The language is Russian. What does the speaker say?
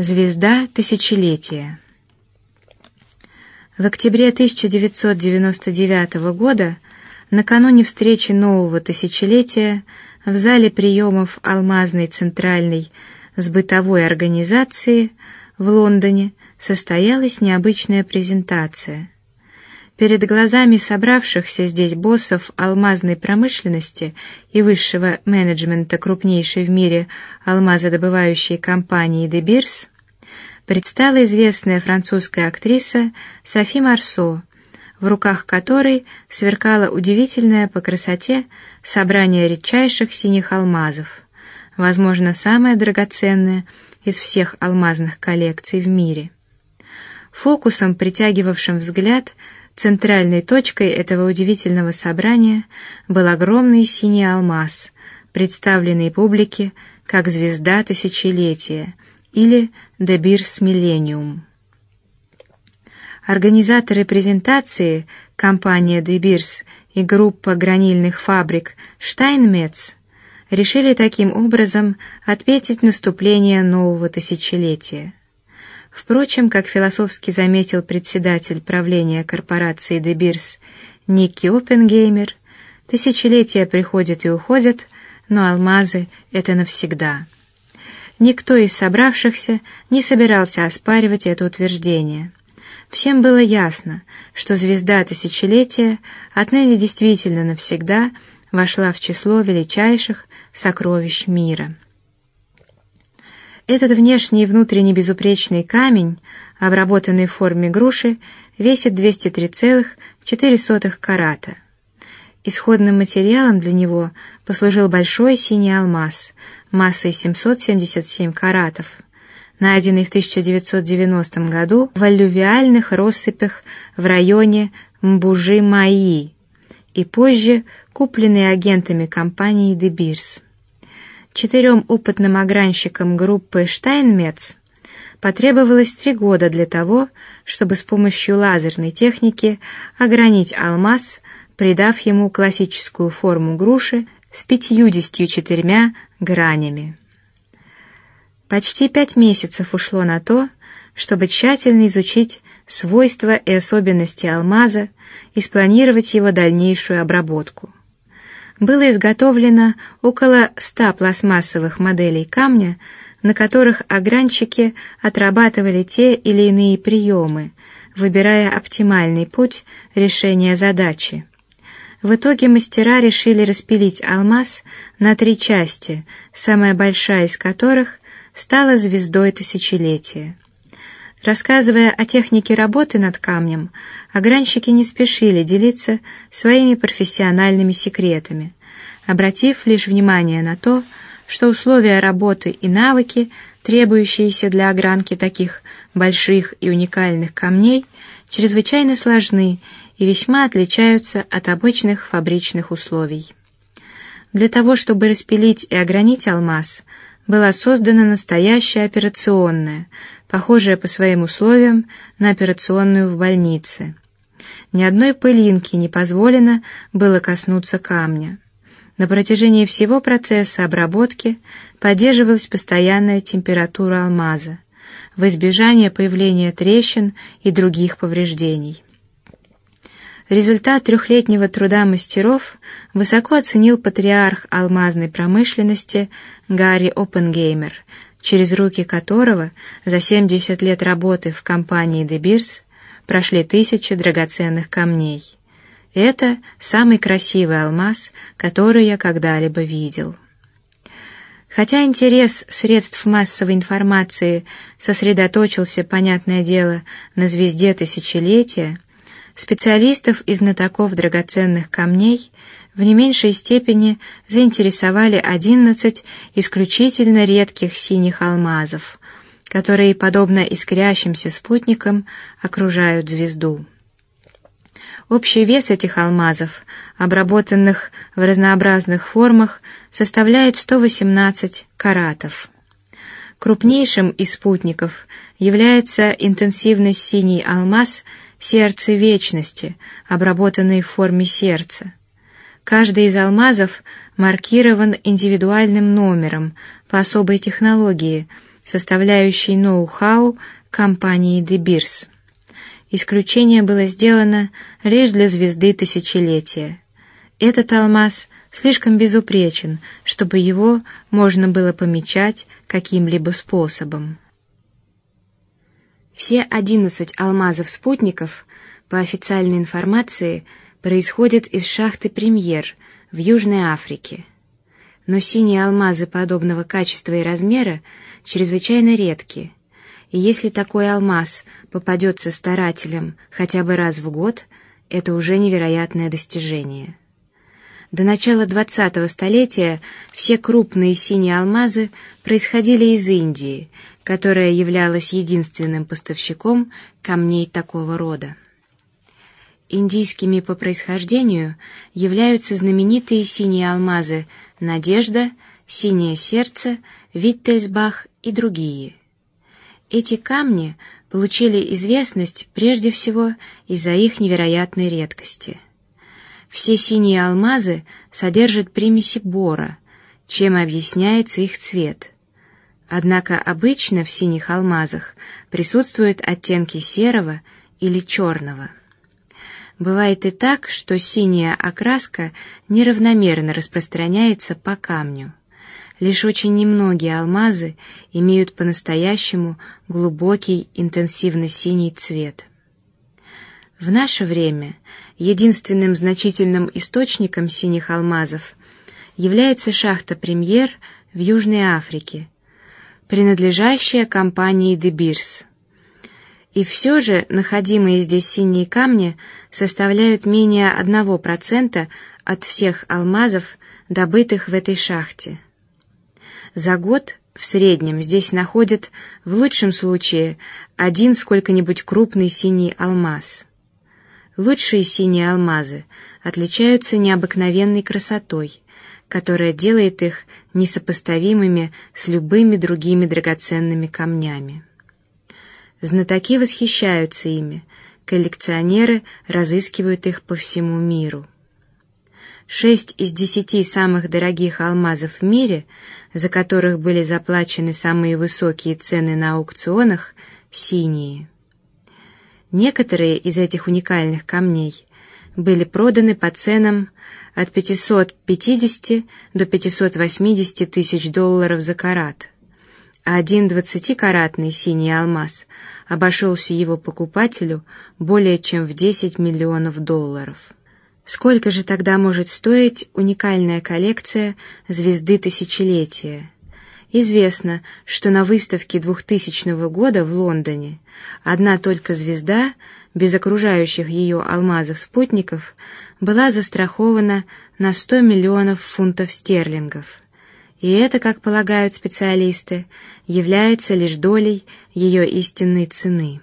Звезда тысячелетия. В октябре 1999 года, накануне встречи нового тысячелетия, в зале приемов Алмазной центральной сбытовой организации в Лондоне состоялась необычная презентация. Перед глазами собравшихся здесь боссов алмазной промышленности и высшего менеджмента крупнейшей в мире алмазодобывающей компании De Beers предстала известная французская актриса Софи Марсо, в руках которой сверкало удивительное по красоте собрание редчайших синих алмазов, возможно, самое драгоценное из всех алмазных коллекций в мире. Фокусом, притягивавшим взгляд, Центральной точкой этого удивительного собрания был огромный синий алмаз, представленный публике как звезда тысячелетия или Beers Millennium. Организаторы презентации, компания Beers и группа гранильных фабрик Steinmetz решили таким образом отметить наступление нового тысячелетия. Впрочем, как философски заметил председатель правления корпорации Beers Никки Оппенгеймер, тысячелетия приходят и уходят, но алмазы — это навсегда. Никто из собравшихся не собирался оспаривать это утверждение. Всем было ясно, что звезда тысячелетия отныне действительно навсегда вошла в число величайших сокровищ мира. Этот внешний и внутренний безупречный камень, обработанный в форме груши, весит 203,4 карата. Исходным материалом для него послужил большой синий алмаз массой 777 каратов, найденный в 1990 году в аллювиальных россыпях в районе Мбужи-Маи и позже купленный агентами компании Beers четырем опытным огранщикам группы Штайнмец потребовалось три года для того, чтобы с помощью лазерной техники огранить алмаз, придав ему классическую форму груши с пятьюдесятью четырьмя гранями. Почти пять месяцев ушло на то, чтобы тщательно изучить свойства и особенности алмаза и спланировать его дальнейшую обработку было изготовлено около ста пластмассовых моделей камня, на которых огранчики отрабатывали те или иные приемы, выбирая оптимальный путь решения задачи. В итоге мастера решили распилить алмаз на три части, самая большая из которых стала звездой тысячелетия. Рассказывая о технике работы над камнем, огранщики не спешили делиться своими профессиональными секретами, обратив лишь внимание на то, что условия работы и навыки, требующиеся для огранки таких больших и уникальных камней, чрезвычайно сложны и весьма отличаются от обычных фабричных условий. Для того, чтобы распилить и огранить алмаз, была создана настоящая операционная, похожая по своим условиям на операционную в больнице. Ни одной пылинки не позволено было коснуться камня. На протяжении всего процесса обработки поддерживалась постоянная температура алмаза в избежание появления трещин и других повреждений. Результат трехлетнего труда мастеров высоко оценил патриарх алмазной промышленности Гарри Оппенгеймер, через руки которого за 70 лет работы в компании De Beers прошли тысячи драгоценных камней. Это самый красивый алмаз, который я когда-либо видел. Хотя интерес средств массовой информации сосредоточился, понятное дело, на звезде тысячелетия, специалистов и знатоков драгоценных камней в не меньшей степени заинтересовали одиннадцать исключительно редких синих алмазов, которые, подобно искрящимся спутникам, окружают звезду. Общий вес этих алмазов, обработанных в разнообразных формах, составляет 118 каратов. Крупнейшим из спутников является интенсивный синий алмаз сердце вечности, обработанный в форме сердца. Каждый из алмазов маркирован индивидуальным номером по особой технологии, составляющей ноу-хау компании De Beers. Исключение было сделано лишь для звезды тысячелетия. Этот алмаз слишком безупречен, чтобы его можно было помечать каким-либо способом. Все одиннадцать алмазов-спутников, по официальной информации, происходят из шахты Премьер в Южной Африке. Но синие алмазы подобного качества и размера чрезвычайно редки, и если такой алмаз попадется старателям хотя бы раз в год, это уже невероятное достижение. До начала двадцатого столетия все крупные синие алмазы происходили из Индии, которая являлась единственным поставщиком камней такого рода. Индийскими по происхождению являются знаменитые синие алмазы Надежда, Синее сердце, Виттельсбах и другие. Эти камни получили известность прежде всего из-за их невероятной редкости. Все синие алмазы содержат примеси бора, чем объясняется их цвет. Однако обычно в синих алмазах присутствуют оттенки серого или черного. Бывает и так, что синяя окраска неравномерно распространяется по камню. Лишь очень немногие алмазы имеют по-настоящему глубокий интенсивно синий цвет. В наше время единственным значительным источником синих алмазов является шахта Премьер в Южной Африке, принадлежащая компании Beers. И все же находимые здесь синие камни составляют менее одного процента от всех алмазов, добытых в этой шахте. За год в среднем здесь находят в лучшем случае один сколько-нибудь крупный синий алмаз. Лучшие синие алмазы отличаются необыкновенной красотой, которая делает их несопоставимыми с любыми другими драгоценными камнями. Знатоки восхищаются ими, коллекционеры разыскивают их по всему миру. Шесть из десяти самых дорогих алмазов в мире, за которых были заплачены самые высокие цены на аукционах, синие. Некоторые из этих уникальных камней были проданы по ценам от 550 до 580 тысяч долларов за карат, один двадцатикаратный синий алмаз обошелся его покупателю более чем в 10 миллионов долларов. Сколько же тогда может стоить уникальная коллекция звезды тысячелетия? Известно, что на выставке 2000 года в Лондоне одна только звезда, без окружающих ее алмазов-спутников, была застрахована на 100 миллионов фунтов стерлингов. И это, как полагают специалисты, является лишь долей ее истинной цены.